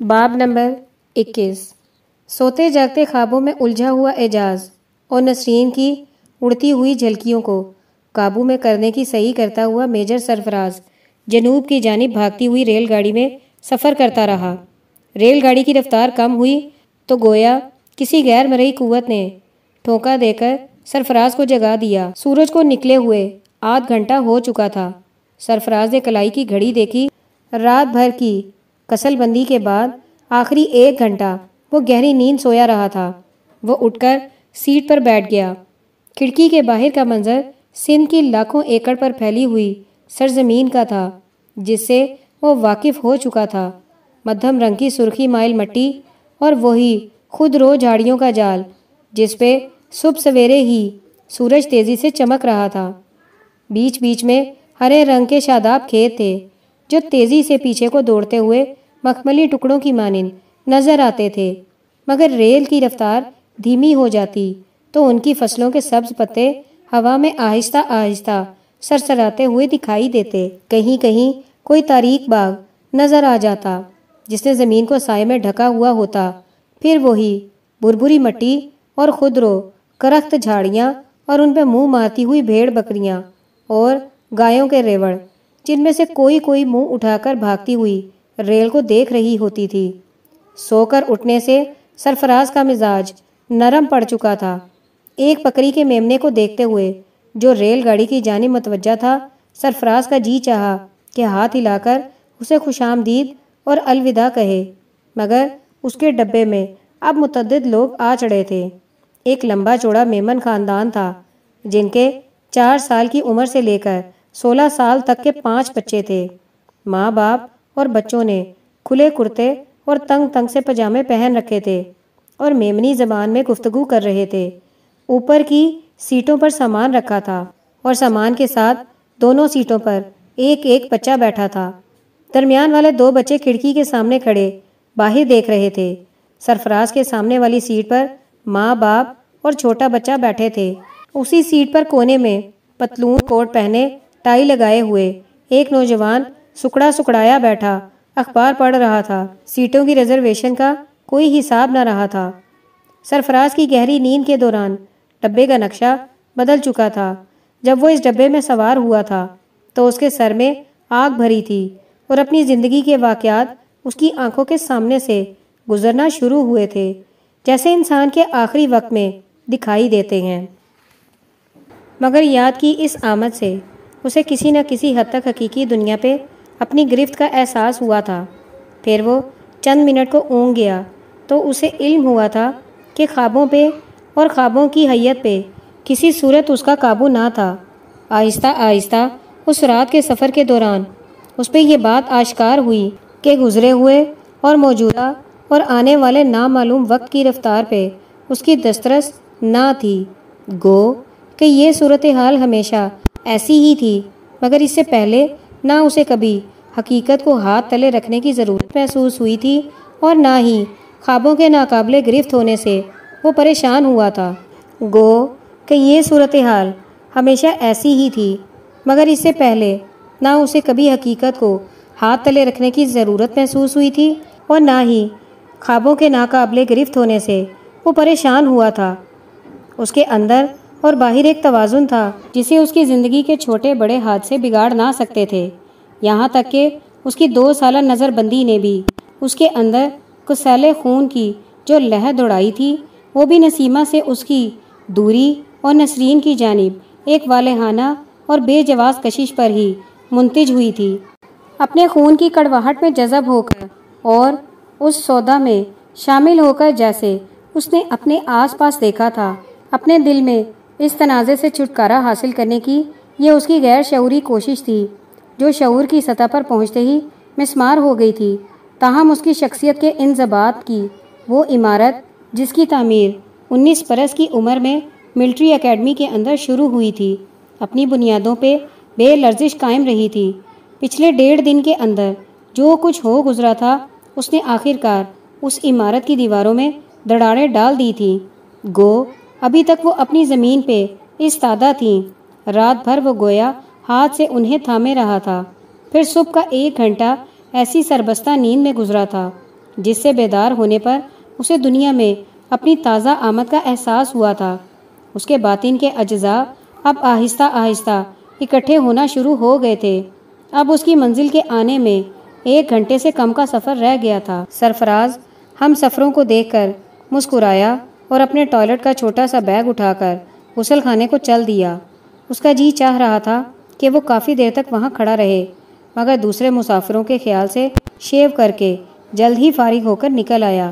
باب نمبر اکیس۔ سوتے جاگتے خوابوں میں الجھا ہوا اعجاز اور نسرین کی اڑتی ہوئی جھلکیوں کو قابو میں کرنے کی صحیح کرتا ہوا میجر سرفراز جنوب کی جانب بھاگتی ہوئی ریل گاڑی میں سفر کرتا رہا۔ ریل گاڑی کی رفتار کم ہوئی تو گویا کسی غیر مرئی قوت نے ٹھونکا دے کر سرفراز کو جگا دیا۔ سورج کو نکلے ہوئے آدھ گھنٹہ ہو چکا تھا۔ سرفراز نے کلائی کی گھڑی دیکھی۔ رات بھر کی کسل بندی کے بعد آخری ایک گھنٹہ وہ گہری نیند سویا رہا تھا۔ وہ اٹھ کر سیٹ پر بیٹھ گیا۔ کھڑکی کے باہر کا منظر سندھ کی لاکھوں ایکڑ پر پھیلی ہوئی سرزمین کا تھا، جس سے وہ واقف ہو چکا تھا۔ مدھم رنگ کی سرخی مائل مٹی اور وہی خود رو جھاڑیوں کا جال، جس پہ صبح سویرے ہی سورج تیزی سے چمک رہا تھا۔ بیچ بیچ میں ہرے رنگ کے شاداب کھیت تھے جو تیزی سے پیچھے کو دوڑتے ہوئے مخملی ٹکڑوں کی مانند نظر آتے تھے۔ مگر ریل کی رفتار دھیمی ہو جاتی تو ان کی فصلوں کے سبز پتے ہوا میں آہستہ آہستہ سرسراتے ہوئے دکھائی دیتے۔ کہیں کہیں کوئی تاریخ باغ نظر آ جاتا جس نے زمین کو سائے میں ڈھکا ہوا ہوتا۔ پھر وہی بربری مٹی اور خودرو، کرخت جھاڑیاں اور ان پہ منہ مارتی ہوئی بھیڑ بکریاں اور گایوں کے ریوڑ جن میں سے کوئی کوئی منہ اٹھا کر بھاگتی ہوئی ریل کو دیکھ رہی ہوتی تھی۔ سو کر اٹھنے سے سرفراز کا مزاج نرم پڑ چکا تھا۔ ایک بکری کے میمنے کو دیکھتے ہوئے جو ریل گاڑی کی جانب متوجہ تھا، سرفراز کا جی چاہا کہ ہاتھ ہلا کر اسے خوش آمدید اور الوداع کہے۔ مگر اس کے ڈبے میں اب متعدد لوگ آ چڑھے تھے۔ ایک لمبا چوڑا میمن خاندان تھا، جن کے چار سال کی عمر سے لے کر سولہ سال تک کے پانچ بچے تھے۔ ماں باپ اور بچوں نے کھلے کرتے اور تنگ تنگ سے پجامے پہن رکھے تھے اور میمنی زبان میں گفتگو کر رہے تھے۔ اوپر کی سیٹوں پر سامان رکھا تھا اور سامان کے ساتھ دونوں سیٹوں پر ایک ایک بچہ بیٹھا تھا۔ درمیان والے دو بچے کھڑکی کے سامنے کھڑے باہر دیکھ رہے تھے۔ سرفراز کے سامنے والی سیٹ پر ماں، باپ اور چھوٹا بچہ بیٹھے تھے۔ اسی سیٹ پر کونے میں پتلون کوٹ پہنے ٹائی لگائے ہوئے ایک نوجوان سکڑا سکڑایا بیٹھا۔ اخبار پڑھ رہا تھا۔ سیٹوں کی ریزرویشن کا کوئی حساب نہ رہا تھا۔ سرفراز کی گہری نیند کے دوران ڈبے کا نقشہ بدل چکا تھا۔ جب وہ اس ڈبے میں سوار ہوا تھا تو اس کے سر میں آگ بھری تھی اور اپنی زندگی کے واقعات اس کی آنکھوں کے سامنے سے گزرنا شروع ہوئے تھے، جیسے انسان کے آخری وقت میں دکھائی دیتے ہیں۔ مگر یاد کی اس آمد سے اسے کسی نہ کسی حد تک حقیقی دنیا پہ اپنی گرفت کا احساس ہوا تھا۔ پھر وہ چند منٹ کو اونگ گیا تو اسے علم ہوا تھا کہ خوابوں پہ اور خوابوں کی حیت پہ کسی صورت اس کا قابو نہ تھا۔ آہستہ آہستہ اس رات کے سفر کے دوران اس پہ یہ بات آشکار ہوئی کہ گزرے ہوئے اور موجودہ اور آنے والے نامعلوم وقت کی رفتار پہ اس کی دسترس نہ تھی۔ گو کہ یہ صورتحال ہمیشہ ایسی ہی تھی، مگر اس سے پہلے نہ اسے کبھی حقیقت کو ہاتھ تلے رکھنے کی ضرورت محسوس ہوئی تھی اور نہ ہی خوابوں کے ناقابل گرفت ہونے سے وہ پریشان ہوا تھا۔ گو، کہ یہ صورتحال ہمیشہ ایسی ہی تھی، مگر اس سے پہلے نہ اسے کبھی حقیقت کو ہاتھ تلے رکھنے کی ضرورت محسوس ہوئی تھی اور نہ ہی خوابوں کے ناقابل گرفت ہونے سے وہ پریشان ہوا تھا۔ اس کے اندر اور باہر ایک توازن تھا جسے اس کی زندگی کے چھوٹے بڑے حادثے بگاڑ نہ سکتے تھے۔ یہاں تک کہ اس کی دو سالہ نظر بندی نے بھی اس کے اندر کسیل خون کی جو لہر دوڑائی تھی، وہ بھی نسیمہ سے اس کی دوری اور نسرین کی جانب ایک والہانہ اور بے جواز کشش پر ہی منتج ہوئی تھی۔ اپنے خون کی کڑواہٹ میں جذب ہو کر اور اس سودا میں شامل ہو کر جیسے اس نے اپنے آس پاس دیکھا تھا۔ اپنے دل میں اس تنازع سے چھٹکارا حاصل کرنے کی یہ اس کی غیر شعوری کوشش تھی، جو شعور کی سطح پر پہنچتے ہی مسمار ہو گئی تھی۔ تاہم، اس کی شخصیت کے ان زبات کی وہ عمارت جس کی تعمیر انیس برس کی عمر میں ملٹری اکیڈمی کے اندر شروع ہوئی تھی، اپنی بنیادوں پہ بے لرزش قائم رہی تھی۔ پچھلے ڈیڑھ دن کے اندر جو کچھ ہو گزرا تھا، اس نے آخر کار اس عمارت کی دیواروں میں دڑاڑیں ڈال دی تھی گو ابھی تک وہ اپنی زمین پہ استادہ تھیں۔ رات بھر وہ گویا ہاتھ سے انہیں تھامے رہا تھا۔ پھر صبح کا ایک گھنٹہ ایسی سربستہ نیند میں گزرا تھا، جس سے بیدار ہونے پر اسے دنیا میں اپنی تازہ آمد کا احساس ہوا تھا۔ اس کے باطن کے اجزاء اب آہستہ آہستہ اکٹھے ہونا شروع ہو گئے تھے۔ اب اس کی منزل کے آنے میں ایک گھنٹے سے کم کا سفر رہ گیا تھا۔ سرفراز ہم سفروں کو دیکھ کر مسکرایا۔ اور اپنے ٹوائلٹ کا چھوٹا سا بیگ اٹھا کر غسل خانے کو چل دیا۔ اس کا جی چاہ رہا تھا کہ وہ کافی دیر تک وہاں کھڑا رہے، مگر دوسرے مسافروں کے خیال سے شیو کر کے جلد ہی فارغ ہو کر نکل آیا۔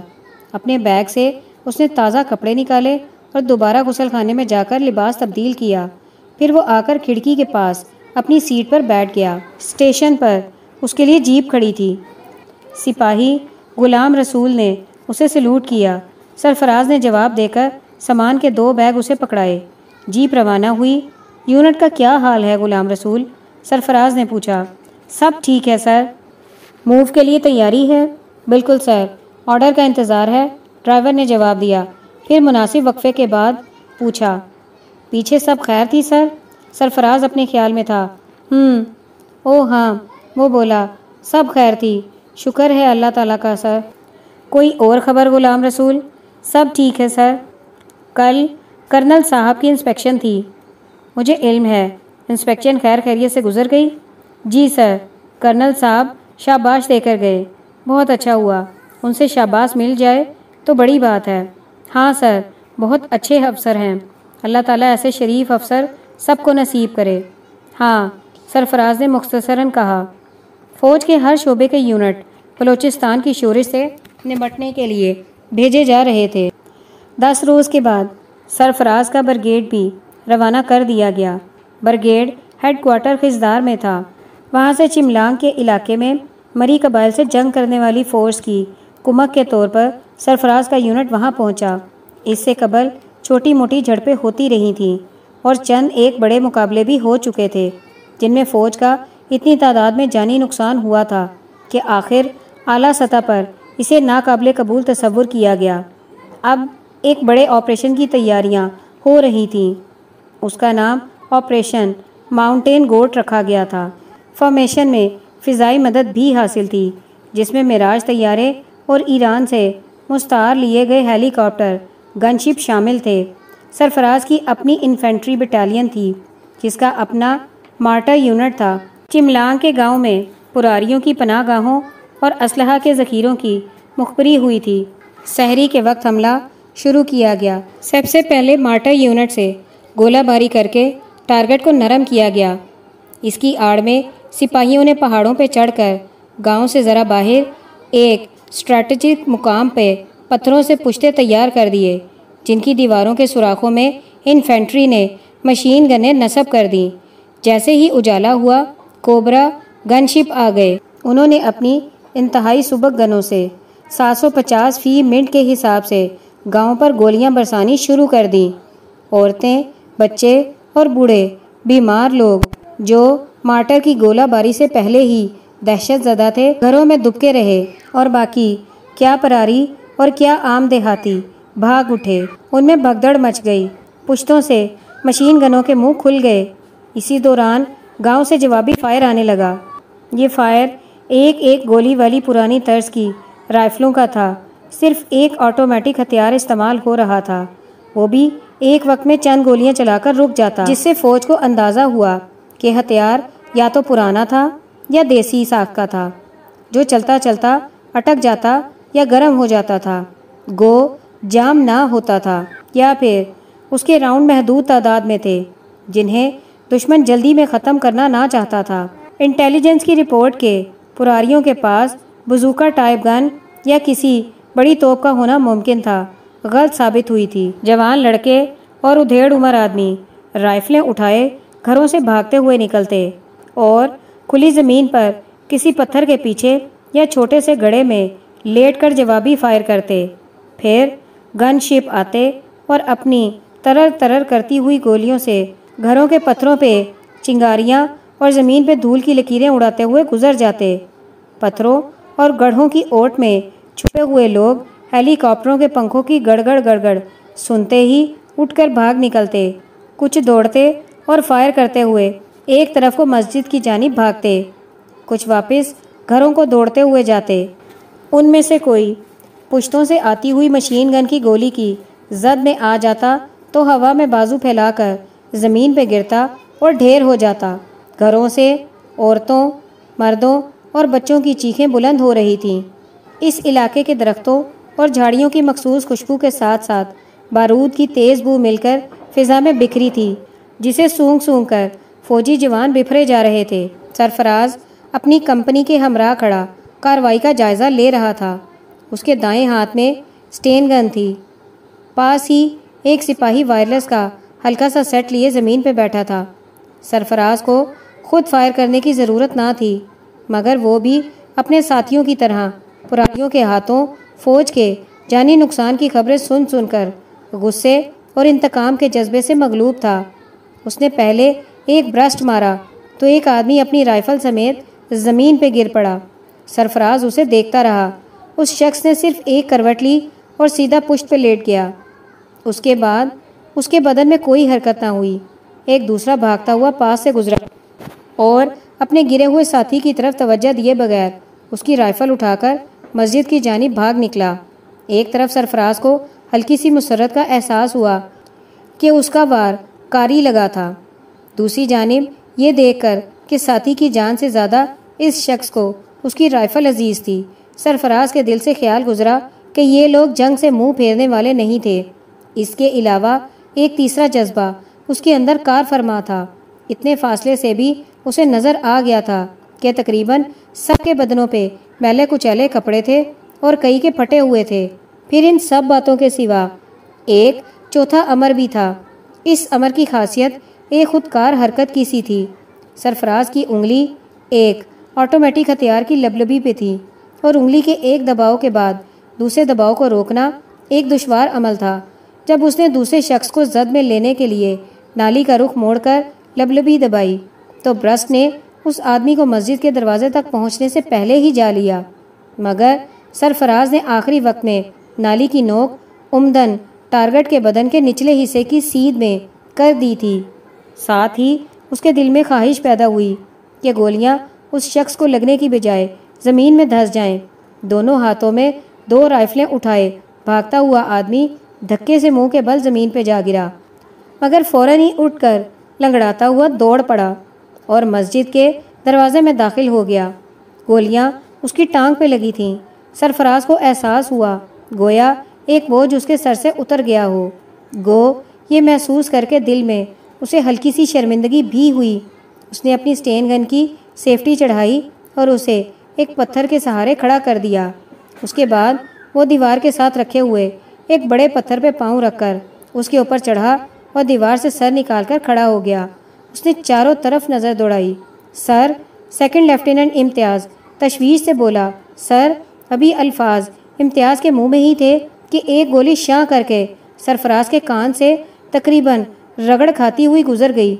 اپنے بیگ سے اس نے تازہ کپڑے نکالے اور دوبارہ غسل خانے میں جا کر لباس تبدیل کیا۔ پھر وہ آ کر کھڑکی کے پاس اپنی سیٹ پر بیٹھ گیا۔ اسٹیشن پر اس کے لیے جیپ کھڑی تھی۔ سپاہی غلام رسول نے اسے سلوٹ کیا۔ سرفراز نے جواب دے کر سامان کے دو بیگ اسے پکڑائے۔ جیپ روانہ ہوئی۔ یونٹ کا کیا حال ہے، غلام رسول؟ سرفراز نے پوچھا۔ سب ٹھیک ہے، سر۔ موو کے لیے تیاری ہے؟ بالکل، سر۔ آرڈر کا انتظار ہے؟ ڈرائیور نے جواب دیا۔ پھر مناسب وقفے کے بعد پوچھا۔ پیچھے سب خیر تھی، سر؟ سرفراز اپنے خیال میں تھا۔ ہوں او ہاں وہ بولا۔ سب خیر تھی۔ شکر ہے اللہ تعالیٰ کا، سر۔ کوئی اور خبر، غلام رسول؟ سب ٹھیک ہے سر۔ کل کرنل صاحب کی انسپیکشن تھی۔ مجھے علم ہے۔ انسپیکشن خیر خیریت سے گزر گئی؟ جی سر، کرنل صاحب شاباش دے کر گئے۔ بہت اچھا ہوا۔ ان سے شاباش مل جائے تو بڑی بات ہے۔ ہاں سر، بہت اچھے افسر ہیں۔ اللہ تعالیٰ ایسے شریف افسر سب کو نصیب کرے۔ ہاں سرفراز نے مختصراً کہا۔ فوج کے ہر شعبے کے یونٹ بلوچستان کی شورش سے نمٹنے کے لیے بھیجے جا رہے تھے۔ دس روز کے بعد سرفراز کا برگیڈ بھی روانہ کر دیا گیا۔ برگیڈ ہیڈ کوارٹر خزدار میں تھا۔ وہاں سے چملانگ کے علاقے میں مری قبائل سے جنگ کرنے والی فورس کی کمک کے طور پر سرفراز کا یونٹ وہاں پہنچا۔ اس سے قبل چھوٹی موٹی جھڑپیں ہوتی رہی تھیں اور چند ایک بڑے مقابلے بھی ہو چکے تھے، جن میں فوج کا اتنی تعداد میں جانی نقصان ہوا تھا کہ آخر اعلیٰ سطح پر اسے ناقابل قبول تصور کیا گیا۔ اب ایک بڑے آپریشن کی تیاریاں ہو رہی تھیں۔ اس کا نام آپریشن ماؤنٹین گوٹ رکھا گیا تھا۔ فارمیشن میں فضائی مدد بھی حاصل تھی، جس میں معراج طیارے اور ایران سے مستعار لیے گئے ہیلی کاپٹر گن شپ شامل تھے۔ سرفراز کی اپنی انفینٹری بٹالین تھی، جس کا اپنا مارٹر یونٹ تھا۔ چملانگ کے گاؤں میں پراریوں کی پناہ گاہوں اور اسلحہ کے ذخیروں کی مخبری ہوئی تھی۔ سحری کے وقت حملہ شروع کیا گیا۔ سب سے پہلے مارٹر یونٹ سے گولہ باری کر کے ٹارگٹ کو نرم کیا گیا۔ اس کی آڑ میں سپاہیوں نے پہاڑوں پہ چڑھ کر گاؤں سے ذرا باہر ایک اسٹریٹجک مقام پہ پتھروں سے پشتے تیار کر دیے، جن کی دیواروں کے سوراخوں میں انفینٹری نے مشین گنیں نصب کر دیں جیسے ہی اجالا ہوا، کوبرا گن شپ آ گئے۔ انہوں نے اپنی انتہائی سبک گنوں سے۔ سات سو پچاس فی منٹ کے حساب سے گاؤں پر گولیاں برسانی شروع کر دیں۔ عورتیں، بچے اور بوڑھے، بیمار لوگ جو مارٹر کی گولہ باری سے پہلے ہی دہشت زدہ تھے، گھروں میں دبکے رہے۔ اور باقی، کیا پراری اور کیا عام دیہاتی بھاگ اٹھے۔ ان میں بھگدڑ مچ گئی۔ پشتوں سے مشین گنوں کے منہ کھل گئے۔ اسی دوران گاؤں سے جوابی فائر آنے لگا۔ یہ فائر ایک ایک گولی والی پرانی طرز کی رائفلوں کا تھا۔ صرف ایک آٹومیٹک ہتھیار استعمال ہو رہا تھا۔ وہ بھی ایک وقت میں چند گولیاں چلا کر رک جاتا۔ جس سے فوج کو اندازہ ہوا کہ ہتھیار یا تو پرانا تھا یا دیسی ساخ کا تھا، جو چلتا چلتا اٹک جاتا یا گرم ہو جاتا تھا۔ گو جام نہ ہوتا تھا یا پھر اس کے راؤنڈ محدود تعداد میں تھے، جنہیں دشمن جلدی میں ختم کرنا نہ چاہتا تھا۔ انٹیلیجنس کی رپورٹ کے پراریوں کے پاس بزوکا ٹائپ گن یا کسی بڑی توپ کا ہونا ممکن تھا، غلط ثابت ہوئی تھی۔ جوان لڑکے اور ادھیڑ عمر آدمی رائفلیں اٹھائے گھروں سے بھاگتے ہوئے نکلتے اور کھلی زمین پر کسی پتھر کے پیچھے یا چھوٹے سے گڑے میں لیٹ کر جوابی فائر کرتے۔ پھر گن شپ آتے اور اپنی ترر ترر کرتی ہوئی گولیوں سے گھروں کے پتھروں پہ چنگاریاں اور زمین پہ دھول کی لکیریں اڑاتے ہوئے گزر جاتے۔ پتھروں اور گڑھوں کی اوٹ میں چھپے ہوئے لوگ ہیلی کاپٹروں کے پنکھوں کی گڑگڑ گڑگڑ سنتے ہی اٹھ کر بھاگ نکلتے۔ کچھ دوڑتے اور فائر کرتے ہوئے ایک طرف کو مسجد کی جانب بھاگتے۔ کچھ واپس گھروں کو دوڑتے ہوئے جاتے۔ ان میں سے کوئی پشتوں سے آتی ہوئی مشین گن کی گولی کی زد میں آ جاتا تو ہوا میں بازو پھیلا کر زمین پہ گرتا اور ڈھیر ہو جاتا۔ گھروں سے عورتوں، مردوں اور بچوں کی چیخیں بلند ہو رہی تھیں۔ اس علاقے کے درختوں اور جھاڑیوں کی مخصوص خوشبو کے ساتھ ساتھ بارود کی تیز بو مل کر فضا میں بکھری تھی، جسے سونگ سونگ کر فوجی جوان بفرے جا رہے تھے۔ سرفراز اپنی کمپنی کے ہمراہ کھڑا کاروائی کا جائزہ لے رہا تھا۔ اس کے دائیں ہاتھ میں سٹین گن تھی۔ پاس ہی ایک سپاہی وائرلیس کا ہلکا سا سیٹ لیے زمین پہ بیٹھا تھا۔ سرفراز کو خود فائر کرنے کی ضرورت نہ تھی، مگر وہ بھی اپنے ساتھیوں کی طرح، پرائیوں کے ہاتھوں فوج کے جانی نقصان کی خبریں سن سن کر غصے اور انتقام کے جذبے سے مغلوب تھا۔ اس نے پہلے ایک برسٹ مارا تو ایک آدمی اپنی رائفل سمیت زمین پہ گر پڑا۔ سرفراز اسے دیکھتا رہا۔ اس شخص نے صرف ایک کروٹ لی اور سیدھا پشت پہ لیٹ گیا۔ اس کے بعد اس کے بدن میں کوئی حرکت نہ ہوئی۔ ایک دوسرا بھاگتا ہوا پاس سے گزرا۔ اور اپنے گرے ہوئے ساتھی کی طرف توجہ دیے بغیر اس کی رائفل اٹھا کر مسجد کی جانب بھاگ نکلا۔ ایک طرف سرفراز کو ہلکی سی مسرت کا احساس ہوا کہ اس کا وار کاری لگا تھا۔ دوسری جانب یہ دیکھ کر کہ ساتھی کی جان سے زیادہ اس شخص کو اس کی رائفل عزیز تھی۔ سرفراز کے دل سے خیال گزرا کہ یہ لوگ جنگ سے منہ پھیرنے والے نہیں تھے۔ اس کے علاوہ ایک تیسرا جذبہ اس کے اندر کار فرما تھا۔ اتنے فاصلے سے بھی اسے نظر آ گیا تھا کہ تقریباً سب کے بدنوں پہ میلے کچیلے کپڑے تھے اور کئی کے پھٹے ہوئے تھے۔ پھر ان سب باتوں کے سوا ایک چوتھا امر بھی تھا۔ اس امر کی خاصیت ایک خودکار حرکت کی سی تھی۔ سرفراز کی انگلی ایک آٹومیٹک ہتھیار کی لبلبی پہ تھی اور انگلی کے ایک دباؤ کے بعد دوسرے دباؤ کو روکنا ایک دشوار عمل تھا۔ جب اس نے دوسرے شخص کو زد میں لینے کے لیے نالی کا رخ موڑ کر لبلبی دبائی تو برسٹ نے اس آدمی کو مسجد کے دروازے تک پہنچنے سے پہلے ہی جا لیا۔ مگر سرفراز نے آخری وقت میں نالی کی نوک عمدن ٹارگٹ کے بدن کے نچلے حصے کی سیدھ میں کر دی تھی۔ ساتھ ہی اس کے دل میں خواہش پیدا ہوئی کہ گولیاں اس شخص کو لگنے کی بجائے زمین میں دھس جائیں۔ دونوں ہاتھوں میں دو رائفلیں اٹھائے بھاگتا ہوا آدمی دھکے سے منہ کے بل زمین پہ جا گرا۔ مگر فوراً ہی اٹھ کر لنگڑاتا ہوا دوڑ پڑا۔ اور مسجد کے دروازے میں داخل ہو گیا۔ گولیاں اس کی ٹانگ پہ لگی تھیں۔ سرفراز کو احساس ہوا۔ گویا ایک بوجھ اس کے سر سے اتر گیا ہو۔ گو، یہ محسوس کر کے دل میں اسے ہلکی سی شرمندگی بھی ہوئی۔ اس نے اپنی سٹین گن کی سیفٹی چڑھائی اور اسے ایک پتھر کے سہارے کھڑا کر دیا۔ اس کے بعد وہ دیوار کے ساتھ رکھے ہوئے ایک بڑے پتھر پہ پاؤں رکھ کر اس کے اوپر چڑھا اور دیوار سے سر نکال کر کھڑا ہو گیا۔ اس نے چاروں طرف نظر دوڑائی۔ سر، سیکنڈ لیفٹیننٹ امتیاز۔ تشویش سے بولا۔ سر، ابھی الفاظ۔ امتیاز کے منہ میں ہی تھے کہ ایک گولی شاں کر کے سرفراز کے کان سے تقریباً رگڑ کھاتی ہوئی گزر گئی۔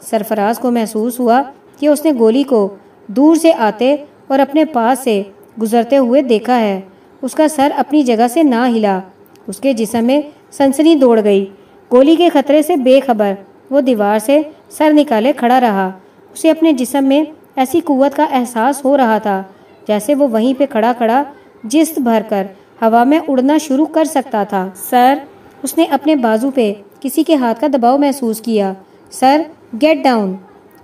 سرفراز کو محسوس ہوا کہ اس نے گولی کو دور سے آتے اور اپنے پاس سے گزرتے ہوئے دیکھا ہے۔ اس کا سر اپنی جگہ سے نہ ہلا۔ اس کے جسم میں سنسنی دوڑ گئی۔ گولی کے خطرے سے بے خبر وہ دیوار سے سر نکالے کھڑا رہا۔ اسے اپنے جسم میں ایسی قوت کا احساس ہو رہا تھا جیسے وہ وہیں پہ کھڑا کھڑا جست بھر کر ہوا میں اڑنا شروع کر سکتا تھا۔ سر، اس نے اپنے بازو پہ کسی کے ہاتھ کا دباؤ محسوس کیا۔ سر گیٹ ڈاؤن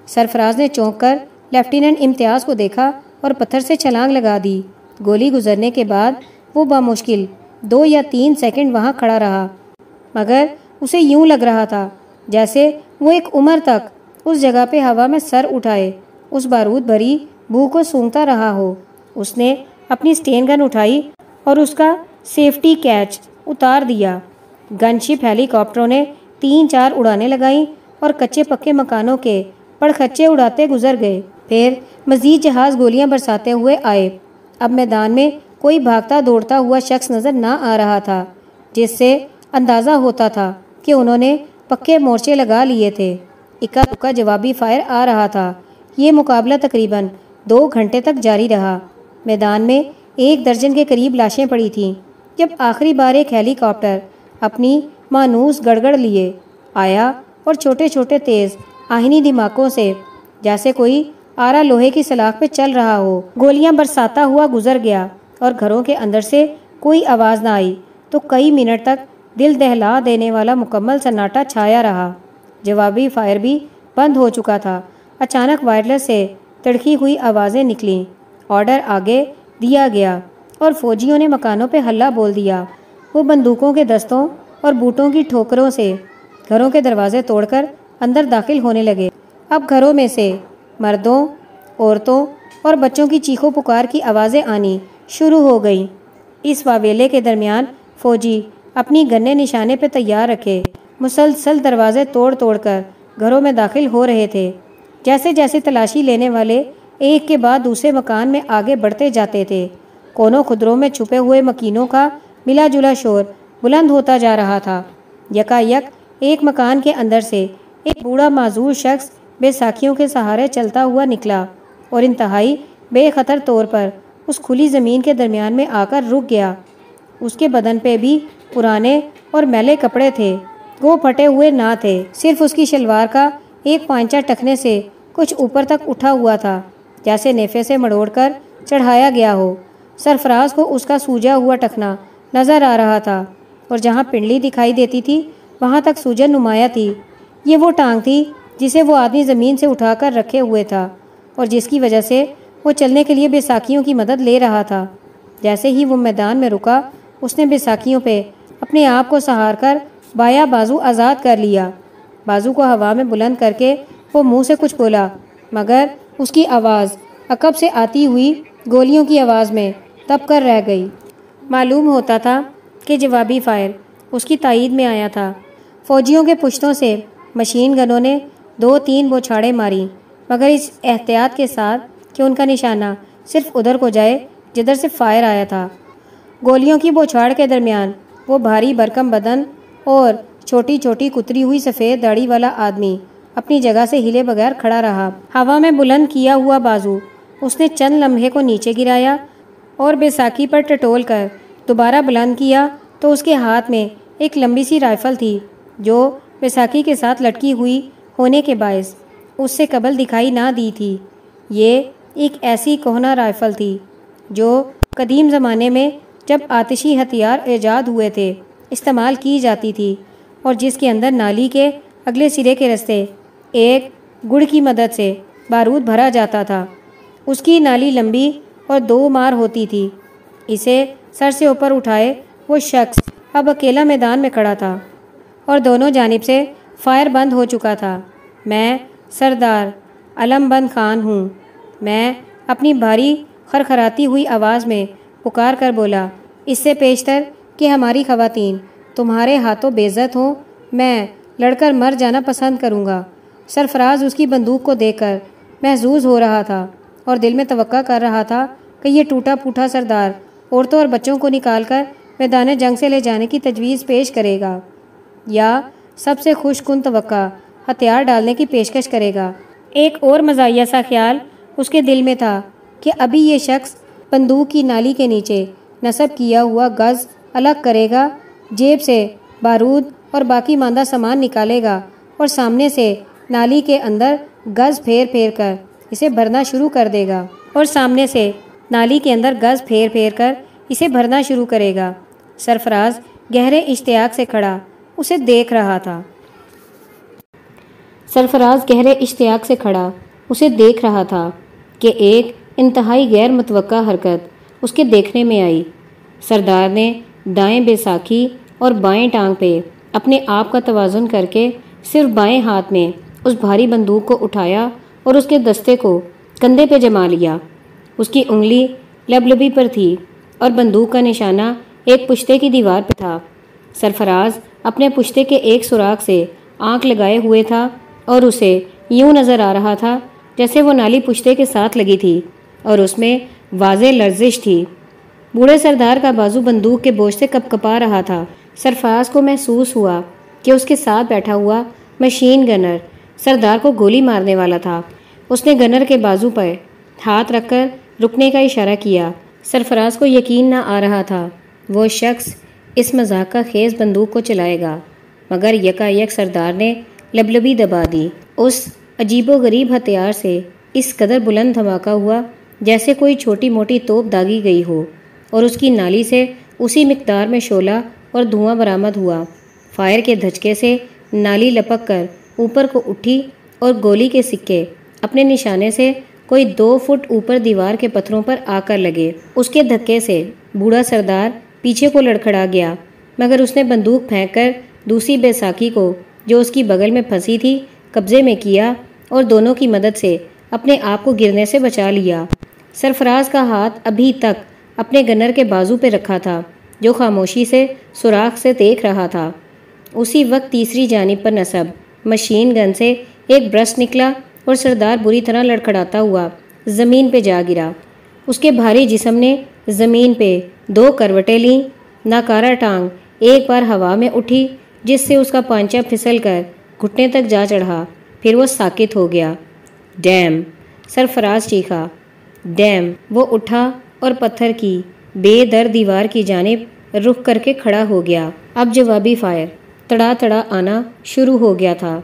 سرفراز نے چونک کر لیفٹیننٹ امتیاز کو دیکھا اور پتھر سے چھلانگ لگا دی۔ گولی گزرنے کے بعد وہ بامشکل دو یا تین سیکنڈ وہاں کھڑا رہا۔ مگر اسے یوں لگ رہا تھا جیسے وہ ایک عمر تک اس جگہ پہ ہوا میں سر اٹھائے، اس بارود بھری بو کو سونگتا رہا ہو۔ اس نے اپنی سٹین گن اٹھائی اور اس کا سیفٹی کیچ اتار دیا۔ گن شپ ہیلی کاپٹروں نے تین چار اڑانے لگائیں اور کچے پکے مکانوں کے پڑخچے اڑاتے گزر گئے۔ پھر مزید جہاز گولیاں برساتے ہوئے آئے۔ اب میدان میں کوئی بھاگتا دوڑتا ہوا شخص نظر نہ آ رہا تھا، جس سے اندازہ ہوتا تھا کہ انہوں نے پکے مورچے لگا لیے تھے۔ اکا دکا جوابی فائر آ رہا تھا۔ یہ مقابلہ تقریباً دو گھنٹے تک جاری رہا۔ میدان میں ایک درجن کے قریب لاشیں پڑی تھیں۔ جب آخری بار ایک ہیلی کاپٹر اپنی مانوس گڑگڑ لیے، آیا اور چھوٹے چھوٹے تیز آہنی دھماکوں سے، جیسے کوئی آرا لوہے کی سلاخ پہ چل رہا ہو، گولیاں برساتا ہوا گزر گیا اور گھروں کے اندر سے کوئی آواز نہ آئی۔ تو کئی منٹ تک دل دہلا دینے والا مکمل سناٹا چھایا رہا۔ جوابی فائر بھی بند ہو چکا تھا۔ اچانک وائرلیس سے تڑکی ہوئی آوازیں نکلیں۔ آرڈر آگے دیا گیا اور فوجیوں نے مکانوں پہ ہلا بول دیا۔ وہ بندوقوں کے دستوں اور بوٹوں کی ٹھوکروں سے گھروں کے دروازے توڑ کر اندر داخل ہونے لگے۔ اب گھروں میں سے مردوں، عورتوں اور بچوں کی چیخو پکار کی آوازیں آنی شروع ہو گئیں۔ اس واویلے کے درمیان فوجی اپنی گنے نشانے پہ تیار رکھے۔ مسلسل دروازے توڑ توڑ کر گھروں میں داخل ہو رہے تھے۔ جیسے جیسے تلاشی لینے والے ایک کے بعد دوسرے مکان میں آگے بڑھتے جاتے تھے۔ کونوں خدروں میں چھپے ہوئے مکینوں کا ملا جلا شور بلند ہوتا جا رہا تھا۔ یکا یک ایک مکان کے اندر سے ایک بوڑھا معذور شخص بے ساکھیوں کے سہارے چلتا ہوا نکلا اور انتہائی بے خطر طور پر اس کھلی زمین کے درمیان میں آ کر رک گیا۔ اس کے بدن پہ بھی پرانے اور میلے کپڑے تھے۔ وہ پھٹے ہوئے نہ تھے، صرف اس کی شلوار کا ایک پانچا ٹکنے سے کچھ اوپر تک اٹھا ہوا تھا، جیسے نیفے سے مڑوڑ کر چڑھایا گیا ہو۔ سرفراز کو اس کا سوجا ہوا ٹکنا نظر آ رہا تھا، اور جہاں پنڈلی دکھائی دیتی تھی، وہاں تک سوجن نمایاں تھی۔ یہ وہ ٹانگ تھی جسے وہ آدمی زمین سے اٹھا کر رکھے ہوئے تھا، اور جس کی وجہ سے وہ چلنے کے لیے بیساکھیوں کی مدد لے رہا تھا۔ جیسے ہی وہ میدان میں رکا، اس نے بیساکھیوں پہ اپنے آپ کو سہار کر بایا بازو آزاد کر لیا۔ بازو کو ہوا میں بلند کر کے وہ منہ سے کچھ بولا، مگر اس کی آواز عقب سے آتی ہوئی گولیوں کی آواز میں تب کر رہ گئی۔ معلوم ہوتا تھا کہ جوابی فائر اس کی تائید میں آیا تھا۔ فوجیوں کے پشتوں سے مشین گنوں نے دو تین بوچھاڑیں ماری، مگر اس احتیاط کے ساتھ کہ ان کا نشانہ صرف ادھر کو جائے جدھر سے فائر آیا تھا۔ گولیوں کی بوچھاڑ کے درمیان وہ بھاری برکم بدن اور چھوٹی چھوٹی کتری ہوئی سفید داڑھی والا آدمی اپنی جگہ سے ہلے بغیر کھڑا رہا۔ ہوا میں بلند کیا ہوا بازو۔ اس نے چند لمحے کو نیچے گرایا اور بیساکھی پر ٹٹول کر دوبارہ بلند کیا تو اس کے ہاتھ میں ایک لمبی سی رائفل تھی جو بیساکھی کے ساتھ لٹکی ہوئی ہونے کے باعث اس سے قبل دکھائی نہ دی تھی۔ یہ ایک ایسی کوہنا رائفل تھی جو قدیم زمانے میں جب آتشی ہتھیار ایجاد ہوئے تھے، استعمال کی جاتی تھی اور جس کے اندر نالی کے اگلے سرے کے رستے ایک گڑ کی مدد سے بارود بھرا جاتا تھا۔ اس کی نالی لمبی اور دو مار ہوتی تھی۔ اسے سر سے اوپر اٹھائے وہ شخص اب اکیلا میدان میں کھڑا تھا اور دونوں جانب سے فائر بند ہو چکا تھا۔ میں سردار علم بند خان ہوں۔ میں اپنی بھاری خرخراتی ہوئی آواز میں پکار کر بولا، اس سے پیشتر کہ ہماری خواتین تمہارے ہاتھوں بےزت ہوں، میں لڑ کر مر جانا پسند کروں گا۔ سرفراز اس کی بندوق کو دیکھ کر محظوظ ہو رہا تھا اور دل میں توقع کر رہا تھا کہ یہ ٹوٹا پھوٹا سردار عورتوں اور بچوں کو نکال کر میدان جنگ سے لے جانے کی تجویز پیش کرے گا یا سب سے خوش کن توقع ہتھیار ڈالنے کی پیشکش کرے گا۔ ایک اور مزاحیہ سا خیال اس کے دل میں تھا کہ ابھی یہ شخص بندوق کی نالی کے نیچے نصب کیا ہوا گز الگ کرے گا، جیب سے بارود اور باقی ماندہ سامان نکالے گا اور سامنے سے نالی کے اندر گز پھیر پھیر کر اسے بھرنا شروع کر دے گا اور سامنے سے نالی کے اندر گز پھیر پھیر کر اسے بھرنا شروع کرے گا۔ سرفراز گہرے اشتیاق سے کھڑا، اسے دیکھ رہا تھا۔ سرفراز گہرے اشتیاق سے کھڑا، اسے دیکھ رہا تھا کہ ایک انتہائی غیر متوقع حرکت اس کے دیکھنے میں آئی۔ سردار نے دائیں بیساکھی اور بائیں ٹانگ پہ اپنے آپ کا توازن کر کے صرف بائیں ہاتھ میں اس بھاری بندوق کو اٹھایا اور اس کے دستے کو کندھے پہ جما لیا۔ اس کی انگلی لب لبی پر تھی اور بندوق کا نشانہ ایک پشتے کی دیوار پہ تھا۔ سرفراز اپنے پشتے کے ایک سوراخ سے آنکھ لگائے ہوئے تھا اور اسے یوں نظر آ رہا تھا جیسے وہ نالی پشتے کے ساتھ لگی تھی۔ اور اس میں واضح لرزش تھی۔ بوڑھے سردار کا بازو بندوق کے بوجھ سے کپ کپا رہا تھا۔ سرفراز کو محسوس ہوا کہ اس کے ساتھ بیٹھا ہوا مشین گنر سردار کو گولی مارنے والا تھا۔ اس نے گنر کے بازو پر ہاتھ رکھ کر رکنے کا اشارہ کیا۔ سرفراز کو یقین نہ آ رہا تھا۔ وہ شخص اس مذاق کا خیز بندوق کو چلائے گا۔ مگر یکا یک سردار نے لبلبی دبا دی۔ اس عجیب و غریب ہتھیار سے اس قدر بلند دھماکہ ہوا جیسے کوئی چھوٹی موٹی توپ داگی گئی ہو اور اس کی نالی سے اسی مقدار میں شعلہ اور دھواں برآمد ہوا۔ فائر کے دھچکے سے نالی لپک کر اوپر کو اٹھی اور گولی کے سکے اپنے نشانے سے کوئی دو فٹ اوپر دیوار کے پتھروں پر آ کر لگے۔ اس کے دھکے سے بوڑھا سردار پیچھے کو لڑکھڑا گیا، مگر اس نے بندوق پھینک کر دوسری بیساکھی کو، جو اس کی بغل میں پھنسی تھی، قبضے میں کیا اور دونوں کی مدد سے اپنے آپ کو گرنے سے بچا لیا۔ سرفراز کا ہاتھ ابھی تک اپنے گنر کے بازو پہ رکھا تھا، جو خاموشی سے، سوراخ سے دیکھ رہا تھا۔ اسی وقت تیسری جانب پر نصب، مشین گن سے ایک برس نکلا اور سردار بری طرح لڑکھڑاتا ہوا زمین پہ جا گرا۔ اس کے بھاری جسم نے زمین پہ دو کروٹیں لیں ناکارا ٹانگ ایک بار ہوا میں اٹھی، جس سے اس کا پانچا پھسل کر گھٹنے تک جا چڑھا، پھر وہ ساکت ہو گیا۔ ڈیم، سرفراز چیخا۔ ڈیم، وہ اٹھا اور پتھر کی بے در دیوار کی جانب رخ کر کے کھڑا ہو گیا۔ اب جوابی فائر تڑا تڑا آنا شروع ہو گیا تھا۔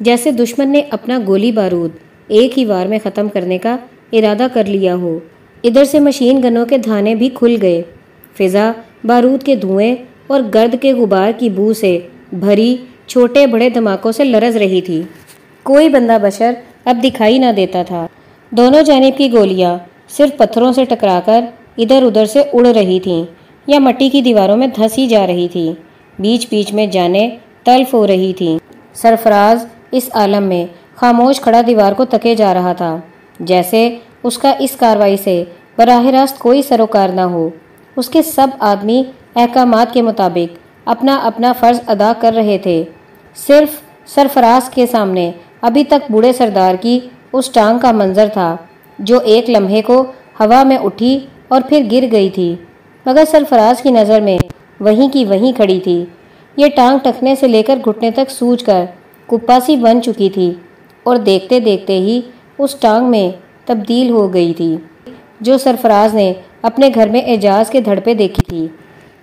جیسے دشمن نے اپنا گولی بارود ایک ہی وار میں ختم کرنے کا ارادہ کر لیا ہو۔ ادھر سے مشین گنوں کے دھانے بھی کھل گئے۔ فضا بارود کے دھوئیں اور گرد کے غبار کی بو سے بھری چھوٹے بڑے دھماکوں سے لرز رہی تھی۔ کوئی بندہ بشر اب دکھائی نہ دیتا تھا۔ دونوں جانب کی گولیاں صرف پتھروں سے ٹکرا کر ادھر ادھر سے اڑ رہی تھیں یا مٹی کی دیواروں میں دھسی جا رہی تھی۔ بیچ بیچ میں جانے تلف ہو رہی تھیں۔ سرفراز اس عالم میں خاموش کھڑا دیوار کو تکے جا رہا تھا۔ جیسے اس کا اس کاروائی سے براہ راست کوئی سروکار نہ ہو۔ اس کے سب آدمی احکامات کے مطابق اپنا اپنا فرض ادا کر رہے تھے۔ صرف سرفراز کے سامنے ابھی تک بوڑھے سردار کی اس ٹانگ کا منظر تھا، جو ایک لمحے کو ہوا میں اٹھی اور پھر گر گئی تھی۔ مگر سرفراز کی نظر میں وہیں کی وہیں کھڑی تھی۔ یہ ٹانگ ٹکنے سے لے کر گھٹنے تک سوج کر کپاسی بن چکی تھی اور دیکھتے دیکھتے ہی اس ٹانگ میں تبدیل ہو گئی تھی، جو سرفراز نے اپنے گھر میں اعجاز کے دھڑپے دیکھی تھی۔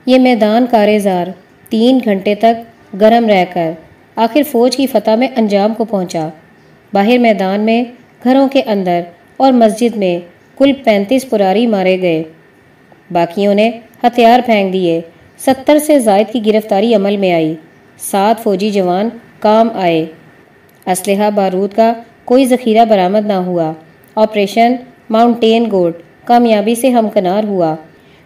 یہ میدان کارزار تین گھنٹے تک گرم رہ کر آخر فوج کی فتح میں انجام کو پہنچا۔ باہر میدان میں، گھروں کے اندر اور مسجد میں کل پینتیس پراری مارے گئے۔ باقیوں نے ہتھیار پھینک دیے۔ ستر سے زائد کی گرفتاری عمل میں آئی۔ سات فوجی جوان کام آئے۔ اسلحہ بارود کا کوئی ذخیرہ برآمد نہ ہوا۔ آپریشن ماؤنٹین گوٹ کامیابی سے ہمکنار ہوا۔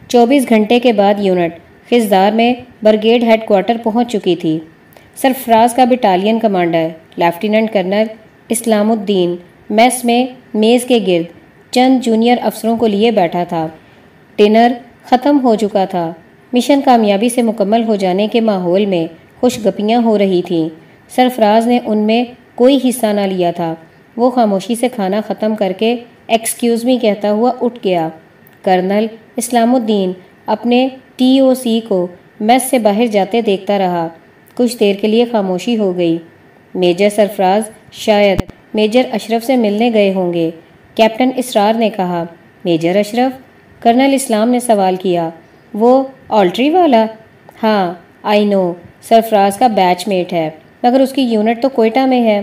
چوبیس گھنٹے کے بعد یونٹ خزدار میں برگیڈ ہیڈ کوارٹر پہنچ چکی تھی۔ سرفراز کا battalion commander lieutenant colonel Islamuddin. Mess میں میز کے گرد چند جونیئر افسروں کو لیے بیٹھا تھا۔ ڈنر ختم ہو چکا تھا۔ مشن کامیابی سے مکمل ہو جانے کے ماحول میں خوش گپیاں ہو رہی تھیں۔ سرفراز نے ان میں کوئی حصہ نہ لیا تھا۔ وہ خاموشی سے کھانا ختم کر کے ایکسکیوز می کہتا ہوا اٹھ گیا۔ کرنل اسلام الدین اپنے ٹی او سی کو میس سے باہر جاتے دیکھتا رہا۔ کچھ دیر کے لیے خاموشی ہو گئی۔ میجر سرفراز شاید میجر اشرف سے ملنے گئے ہوں گے۔ کیپٹن اسرار نے کہا، میجر اشرف، کرنل اسلام نے سوال کیا، وہ آلٹری والا؟ ہاں آئی نو، سرفراز کا بیچ میٹ ہے، مگر اس کی یونٹ تو کوئٹہ میں ہے۔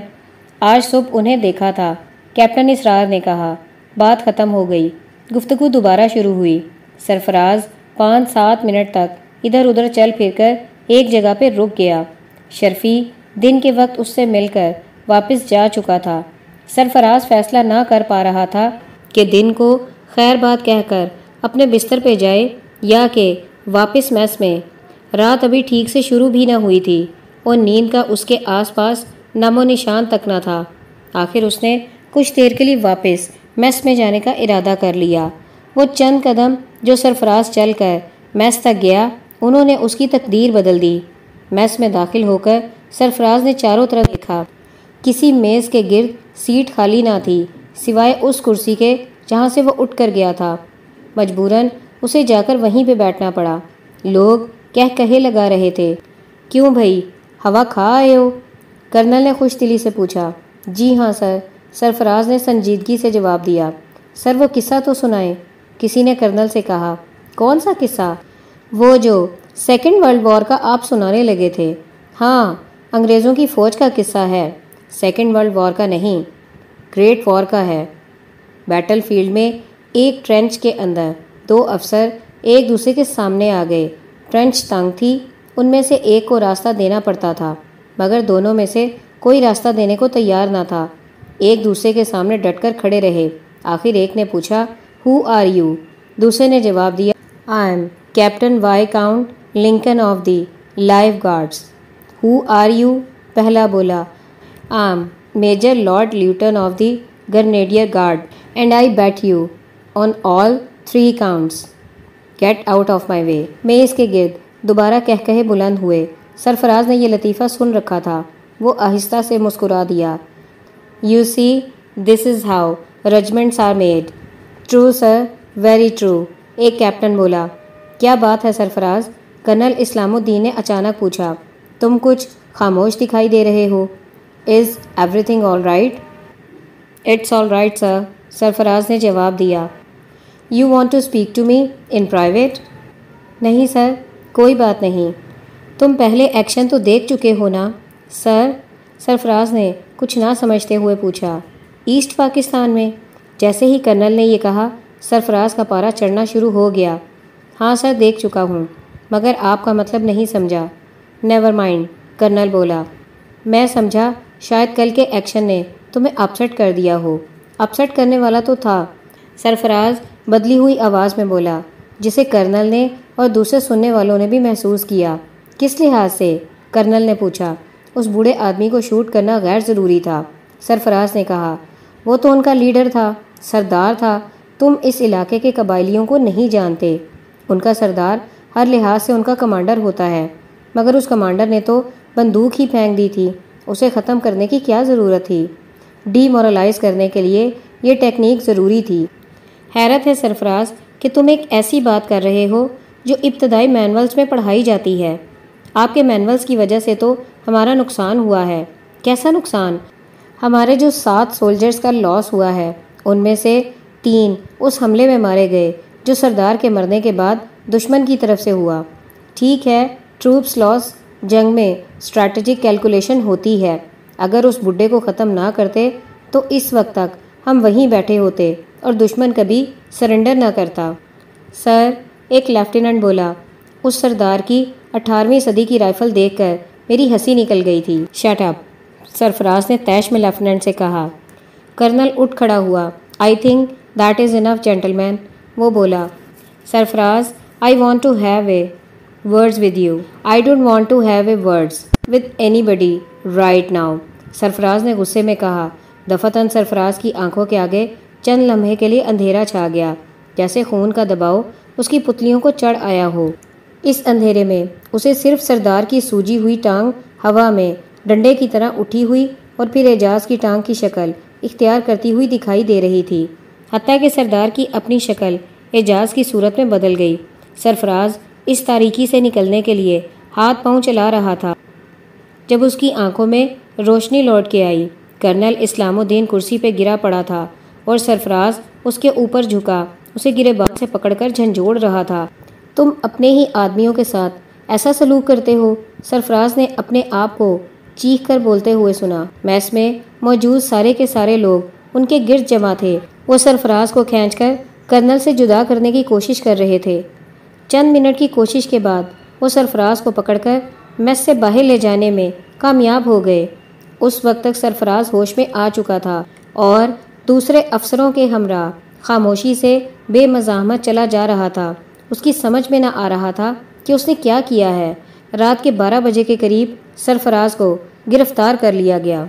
آج صبح انہیں دیکھا تھا، کیپٹن اسرار نے کہا، بات ختم ہو گئی، گفتگو دوبارہ شروع ہوئی۔ سرفراز پانچ سات منٹ تک ادھر ادھر چل پھر کر ایک جگہ پہ رک گیا۔ شرفی دن کے وقت اس سے مل کر واپس جا چکا تھا۔ سرفراز فیصلہ نہ کر پا رہا تھا کہ دن کو خیر بات کہہ کر اپنے بستر پہ جائے یا کہ واپس میس میں۔ رات ابھی ٹھیک سے شروع بھی نہ ہوئی تھی اور نیند کا اس کے آس پاس نم و نشان تک نہ تھا۔ آخر اس نے کچھ دیر کے لیے واپس میس میں جانے کا ارادہ کر لیا۔ وہ چند قدم جو سرفراز چل کر میس تک گیا، انہوں نے اس کی تقدیر بدل دی۔ میس میں داخل ہو کر سرفراز نے چاروں طرف دیکھا۔ کسی میز کے گرد سیٹ خالی نہ تھی، سوائے اس کرسی کے جہاں سے وہ اٹھ کر گیا تھا۔ مجبوراً اسے جا کر وہیں پہ بیٹھنا پڑا۔ لوگ کہہ کہے لگا رہے تھے، کیوں بھائی، ہوا کھا آئے ہو؟ کرنل نے خوش دلی سے پوچھا۔ جی ہاں سر، سرفراز نے سنجیدگی سے جواب دیا۔ سر، وہ قصہ تو سنائے کسی نے کرنل سے کہا، کون سا قصہ؟ وہ جو سیکنڈ ورلڈ وار کا آپ سنانے لگے تھے۔ ہاں انگریزوں کی فوج کا قصہ ہے۔ سیکنڈ ورلڈ وار کا نہیں، گریٹ وار کا ہے۔ بیٹل فیلڈ میں ایک ٹرینچ کے اندر دو افسر ایک دوسرے کے سامنے آ گئے۔ ٹرنچ تنگ تھی، ان میں سے ایک کو راستہ دینا پڑتا تھا، مگر دونوں میں سے کوئی راستہ دینے کو تیار نہ تھا۔ ایک دوسرے کے سامنے ڈٹ کر کھڑے رہے۔ آخر ایک نے پوچھا ہو آر یو دوسرے نے جواب دیا I am Captain Viscount Lincoln of the Life Guards who are you پہلا بولا I'm Major Lord Luton of the Grenadier Guard and I bet you on all three counts get out of my way میں اس کے گرد دوبارہ کہہ کہے بلند ہوئے سرفراز نے یہ لطیفہ سن رکھا تھا وہ آہستہ سے مسکرا دیا you see this is how regiments are made true sir very true ایک کیپٹن بولا کیا بات ہے سرفراز کرنل اسلام الدین نے اچانک پوچھا تم کچھ خاموش دکھائی دے رہے ہو is everything all right it's all right sir Sarfraz نے جواب دیا you want to speak to me in private نہیں سر کوئی بات نہیں تم پہلے ایکشن تو دیکھ چکے ہو نا سر سرفراز نے کچھ نہ سمجھتے ہوئے پوچھا ایسٹ پاکستان میں جیسے ہی کرنل نے یہ کہا سرفراز کا پارا چڑھنا شروع ہو گیا ہاں سر دیکھ چکا ہوں مگر آپ کا مطلب نہیں سمجھا نیور مائنڈ کرنل بولا میں سمجھا شاید کل کے ایکشن نے تمہیں اپسٹ کر دیا ہو۔ اپسٹ کرنے والا تو تھا۔ سرفراز بدلی ہوئی آواز میں بولا، جسے کرنل نے اور دوسرے سننے والوں نے بھی محسوس کیا۔ کس لحاظ سے؟ کرنل نے پوچھا۔ اس بوڑھے آدمی کو شوٹ کرنا غیر ضروری تھا۔ سرفراز نے کہا، وہ تو ان کا لیڈر تھا، سردار تھا۔ تم اس علاقے کے قبائلیوں کو نہیں جانتے۔ ان کا سردار ہر لحاظ سے ان کا کمانڈر ہوتا ہے۔ مگر اس کمانڈر نے تو بندوق ہی پھینک دی تھی۔ اسے ختم کرنے کی کیا ضرورت تھی؟ ڈی مورلائز کرنے کے لیے یہ ٹیکنیک ضروری تھی۔ حیرت ہے سرفراز کہ تم ایک ایسی بات کر رہے ہو جو ابتدائی مینولز میں پڑھائی جاتی ہے۔ آپ کے مینولز کی وجہ سے تو ہمارا نقصان ہوا ہے۔ کیسا نقصان؟ ہمارے جو سات سولجرز کا لاس ہوا ہے، ان میں سے تین اس حملے میں مارے گئے جو سردار کے مرنے کے بعد دشمن کی طرف سے ہوا۔ ٹھیک ہے ٹروپس لاس جنگ میں اسٹریٹجک کیلکولیشن ہوتی ہے۔ اگر اس بڈھے کو ختم نہ کرتے، تو اس وقت تک ہم وہیں بیٹھے ہوتے اور دشمن کبھی سرنڈر نہ کرتا۔ سر، ایک لیفٹیننٹ بولا، اس سردار کی اٹھارہویں صدی کی رائفل دیکھ کر میری ہنسی نکل گئی تھی۔ شٹ اپ سرفراز نے تیش میں لیفٹیننٹ سے کہا۔ کرنل اٹھ کھڑا ہوا۔ I think that is enough gentlemen وہ بولا، Sarfraz I want to have a words with you I don't want to have a words with anybody right now Sarfraz نے غصے میں کہا، دفتن سرفراز کی آنکھوں کے آگے چند لمحے کے لیے اندھیرا چھا گیا۔ جیسے خون کا دباؤ اس کی پتلیوں کو چڑھ آیا ہو۔ اس اندھیرے میں اسے صرف سردار کی سوجی ہوئی ٹانگ ہوا میں ڈنڈے کی طرح اٹھی ہوئی اور پھر اعجاز کی ٹانگ کی شکل اختیار کرتی ہوئی دکھائی دے رہی تھی۔ حتیٰ کہ سردار کی اپنی شکل اعجاز کی صورت میں بدل گئی۔ سرفراز اس تاریکی سے نکلنے کے لیے ہاتھ پاؤں چلا رہا تھا۔ جب اس کی آنکھوں میں روشنی لوٹ کے آئی، کرنل اسلام الدین کرسی پہ گرا پڑا تھا اور سرفراز اس کے اوپر جھکا، اسے گرے بات سے پکڑ کر جھنجھوڑ رہا تھا۔ تم اپنے ہی آدمیوں کے ساتھ ایسا سلوک کرتے ہو؟ سرفراز نے اپنے آپ کو چیخ کر بولتے ہوئے سنا۔ میس میں موجود سارے کے سارے لوگ ان کے گرد جمع تھے۔ وہ سرفراز کو کھینچ کر کرنل سے جدا کرنے کی کوشش کر رہے تھے۔ چند منٹ کی کوشش کے بعد وہ سرفراز کو پکڑ کر میس سے باہر لے جانے میں کامیاب ہو گئے۔ اس وقت تک سرفراز ہوش میں آ چکا تھا اور دوسرے افسروں کے ہمراہ خاموشی سے بے مزاحمت چلا جا رہا تھا۔ اس کی سمجھ میں نہ آ رہا تھا کہ اس نے کیا کیا ہے۔ رات کے بارہ بجے کے قریب سرفراز کو گرفتار کر لیا گیا۔